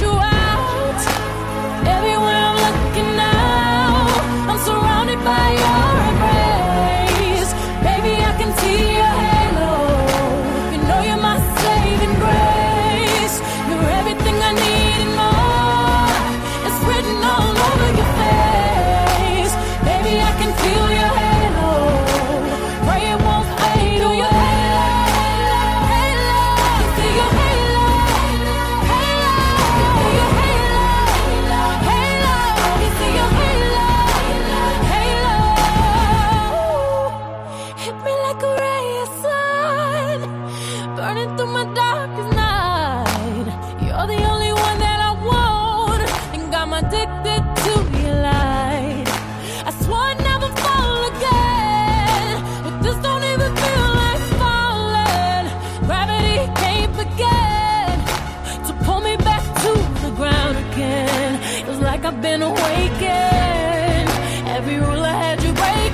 You out. Burning through my darkest night. You're the only one that I want, and got me addicted to your light. I swore I'd never fall again, but this don't even feel like falling. Gravity can't begin to pull me back to the ground again. It's like I've been awakened. Every rule I had you breaking,